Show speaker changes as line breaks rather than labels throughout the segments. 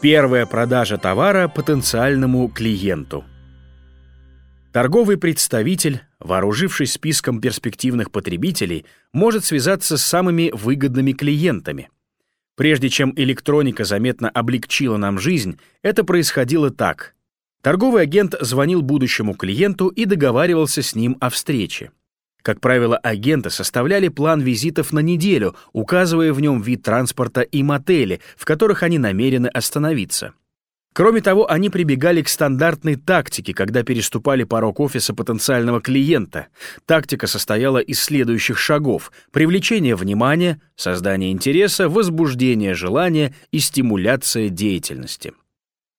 Первая продажа товара потенциальному клиенту. Торговый представитель, вооружившись списком перспективных потребителей, может связаться с самыми выгодными клиентами. Прежде чем электроника заметно облегчила нам жизнь, это происходило так. Торговый агент звонил будущему клиенту и договаривался с ним о встрече. Как правило, агенты составляли план визитов на неделю, указывая в нем вид транспорта и мотели, в которых они намерены остановиться. Кроме того, они прибегали к стандартной тактике, когда переступали порог офиса потенциального клиента. Тактика состояла из следующих шагов — привлечение внимания, создание интереса, возбуждение желания и стимуляция деятельности.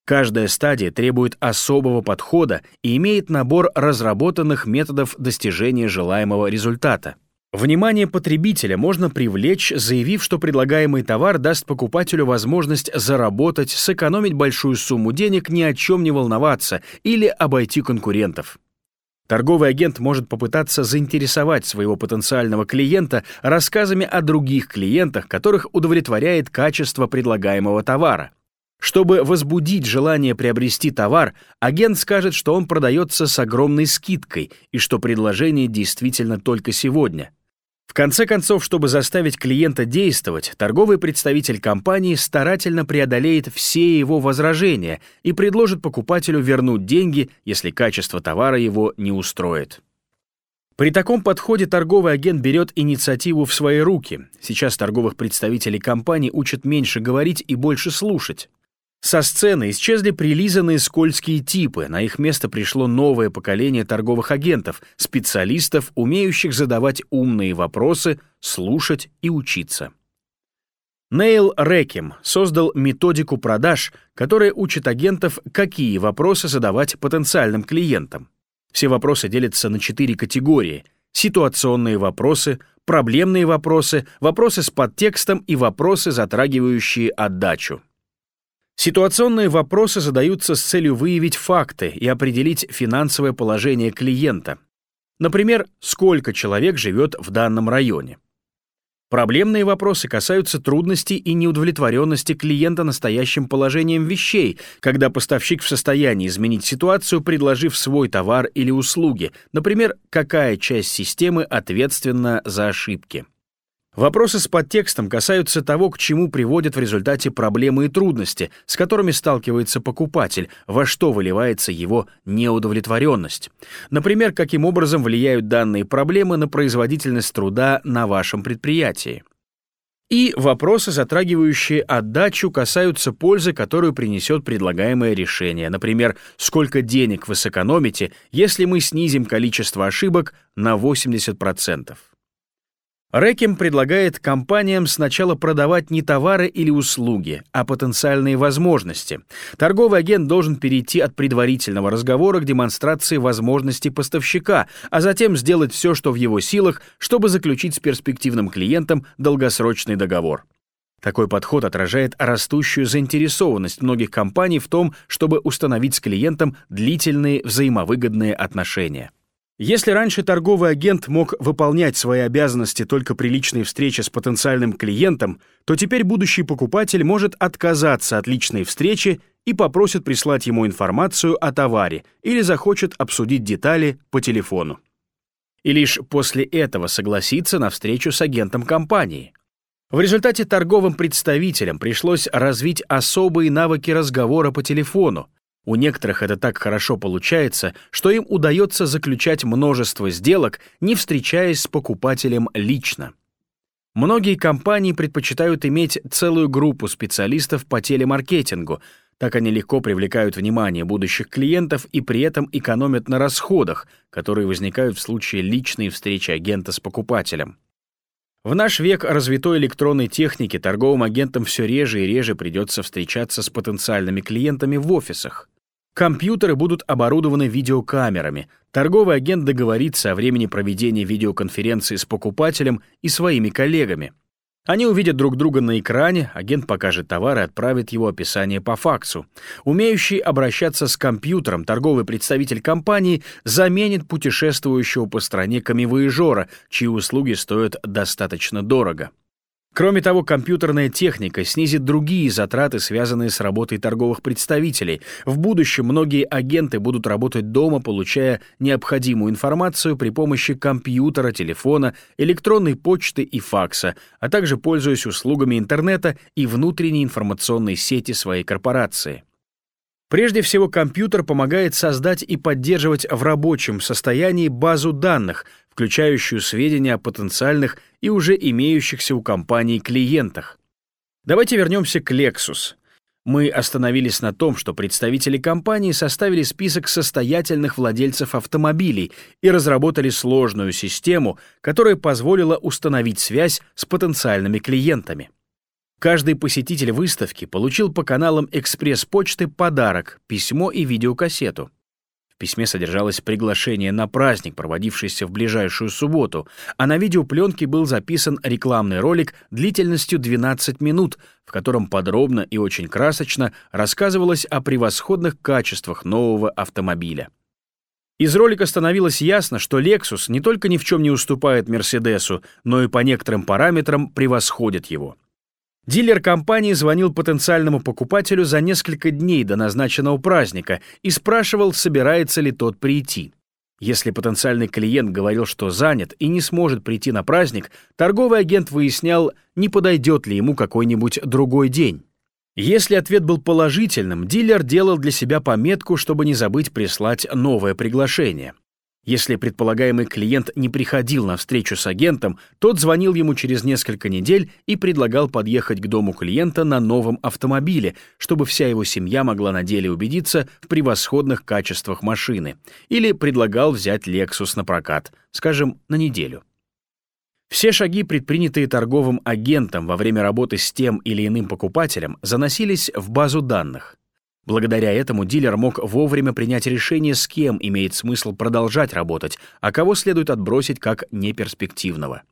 Каждая стадия требует особого подхода и имеет набор разработанных методов достижения желаемого результата. Внимание потребителя можно привлечь, заявив, что предлагаемый товар даст покупателю возможность заработать, сэкономить большую сумму денег, ни о чем не волноваться или обойти конкурентов. Торговый агент может попытаться заинтересовать своего потенциального клиента рассказами о других клиентах, которых удовлетворяет качество предлагаемого товара. Чтобы возбудить желание приобрести товар, агент скажет, что он продается с огромной скидкой и что предложение действительно только сегодня. В конце концов, чтобы заставить клиента действовать, торговый представитель компании старательно преодолеет все его возражения и предложит покупателю вернуть деньги, если качество товара его не устроит. При таком подходе торговый агент берет инициативу в свои руки. Сейчас торговых представителей компании учат меньше говорить и больше слушать. Со сцены исчезли прилизанные скользкие типы, на их место пришло новое поколение торговых агентов, специалистов, умеющих задавать умные вопросы, слушать и учиться. Нейл Рекем создал методику продаж, которая учит агентов, какие вопросы задавать потенциальным клиентам. Все вопросы делятся на четыре категории — ситуационные вопросы, проблемные вопросы, вопросы с подтекстом и вопросы, затрагивающие отдачу. Ситуационные вопросы задаются с целью выявить факты и определить финансовое положение клиента. Например, сколько человек живет в данном районе. Проблемные вопросы касаются трудностей и неудовлетворенности клиента настоящим положением вещей, когда поставщик в состоянии изменить ситуацию, предложив свой товар или услуги, например, какая часть системы ответственна за ошибки. Вопросы с подтекстом касаются того, к чему приводят в результате проблемы и трудности, с которыми сталкивается покупатель, во что выливается его неудовлетворенность. Например, каким образом влияют данные проблемы на производительность труда на вашем предприятии. И вопросы, затрагивающие отдачу, касаются пользы, которую принесет предлагаемое решение. Например, сколько денег вы сэкономите, если мы снизим количество ошибок на 80%. Рэкем предлагает компаниям сначала продавать не товары или услуги, а потенциальные возможности. Торговый агент должен перейти от предварительного разговора к демонстрации возможностей поставщика, а затем сделать все, что в его силах, чтобы заключить с перспективным клиентом долгосрочный договор. Такой подход отражает растущую заинтересованность многих компаний в том, чтобы установить с клиентом длительные взаимовыгодные отношения. Если раньше торговый агент мог выполнять свои обязанности только при личной встрече с потенциальным клиентом, то теперь будущий покупатель может отказаться от личной встречи и попросит прислать ему информацию о товаре или захочет обсудить детали по телефону. И лишь после этого согласиться на встречу с агентом компании. В результате торговым представителям пришлось развить особые навыки разговора по телефону, у некоторых это так хорошо получается, что им удается заключать множество сделок, не встречаясь с покупателем лично. Многие компании предпочитают иметь целую группу специалистов по телемаркетингу, так они легко привлекают внимание будущих клиентов и при этом экономят на расходах, которые возникают в случае личной встречи агента с покупателем. В наш век развитой электронной техники торговым агентам все реже и реже придется встречаться с потенциальными клиентами в офисах. Компьютеры будут оборудованы видеокамерами. Торговый агент договорится о времени проведения видеоконференции с покупателем и своими коллегами. Они увидят друг друга на экране, агент покажет товар и отправит его описание по факсу. Умеющий обращаться с компьютером торговый представитель компании заменит путешествующего по стране камевоежора, чьи услуги стоят достаточно дорого. Кроме того, компьютерная техника снизит другие затраты, связанные с работой торговых представителей. В будущем многие агенты будут работать дома, получая необходимую информацию при помощи компьютера, телефона, электронной почты и факса, а также пользуясь услугами интернета и внутренней информационной сети своей корпорации. Прежде всего, компьютер помогает создать и поддерживать в рабочем состоянии базу данных, включающую сведения о потенциальных и уже имеющихся у компании клиентах. Давайте вернемся к Lexus. Мы остановились на том, что представители компании составили список состоятельных владельцев автомобилей и разработали сложную систему, которая позволила установить связь с потенциальными клиентами. Каждый посетитель выставки получил по каналам экспресс-почты подарок, письмо и видеокассету письме содержалось приглашение на праздник, проводившийся в ближайшую субботу, а на видеопленке был записан рекламный ролик длительностью 12 минут, в котором подробно и очень красочно рассказывалось о превосходных качествах нового автомобиля. Из ролика становилось ясно, что Lexus не только ни в чем не уступает Мерседесу, но и по некоторым параметрам превосходит его. Дилер компании звонил потенциальному покупателю за несколько дней до назначенного праздника и спрашивал, собирается ли тот прийти. Если потенциальный клиент говорил, что занят и не сможет прийти на праздник, торговый агент выяснял, не подойдет ли ему какой-нибудь другой день. Если ответ был положительным, дилер делал для себя пометку, чтобы не забыть прислать новое приглашение. Если предполагаемый клиент не приходил на встречу с агентом, тот звонил ему через несколько недель и предлагал подъехать к дому клиента на новом автомобиле, чтобы вся его семья могла на деле убедиться в превосходных качествах машины, или предлагал взять Lexus на прокат, скажем, на неделю. Все шаги, предпринятые торговым агентом во время работы с тем или иным покупателем, заносились в базу данных. Благодаря этому дилер мог вовремя принять решение, с кем имеет смысл продолжать работать, а кого следует отбросить как неперспективного.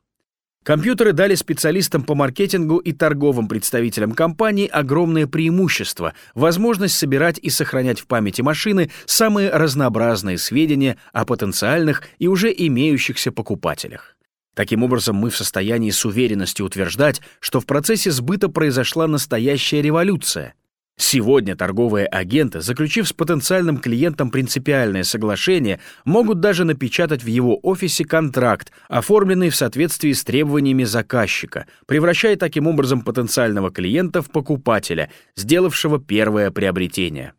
Компьютеры дали специалистам по маркетингу и торговым представителям компании огромное преимущество — возможность собирать и сохранять в памяти машины самые разнообразные сведения о потенциальных и уже имеющихся покупателях. Таким образом, мы в состоянии с уверенностью утверждать, что в процессе сбыта произошла настоящая революция — Сегодня торговые агенты, заключив с потенциальным клиентом принципиальное соглашение, могут даже напечатать в его офисе контракт, оформленный в соответствии с требованиями заказчика, превращая таким образом потенциального клиента в покупателя, сделавшего первое приобретение.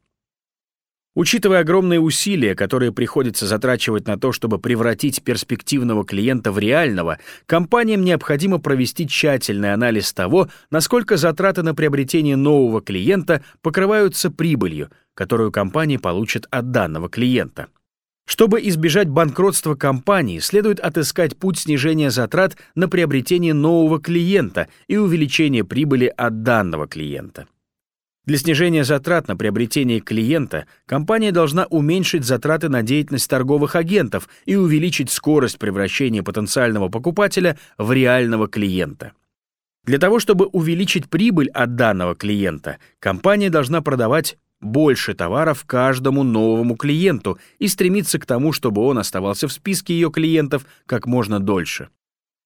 Учитывая огромные усилия, которые приходится затрачивать на то, чтобы превратить перспективного клиента в реального, компаниям необходимо провести тщательный анализ того, насколько затраты на приобретение нового клиента покрываются прибылью, которую компания получит от данного клиента. Чтобы избежать банкротства компании, следует отыскать путь снижения затрат на приобретение нового клиента и увеличение прибыли от данного клиента. Для снижения затрат на приобретение клиента компания должна уменьшить затраты на деятельность торговых агентов и увеличить скорость превращения потенциального покупателя в реального клиента. Для того, чтобы увеличить прибыль от данного клиента, компания должна продавать больше товаров каждому новому клиенту и стремиться к тому, чтобы он оставался в списке ее клиентов как можно дольше.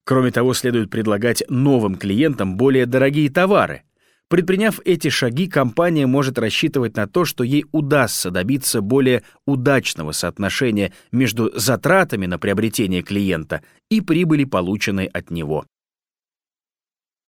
Кроме того, следует предлагать новым клиентам более дорогие товары, Предприняв эти шаги, компания может рассчитывать на то, что ей удастся добиться более удачного соотношения между затратами на приобретение клиента и прибыли, полученной от него.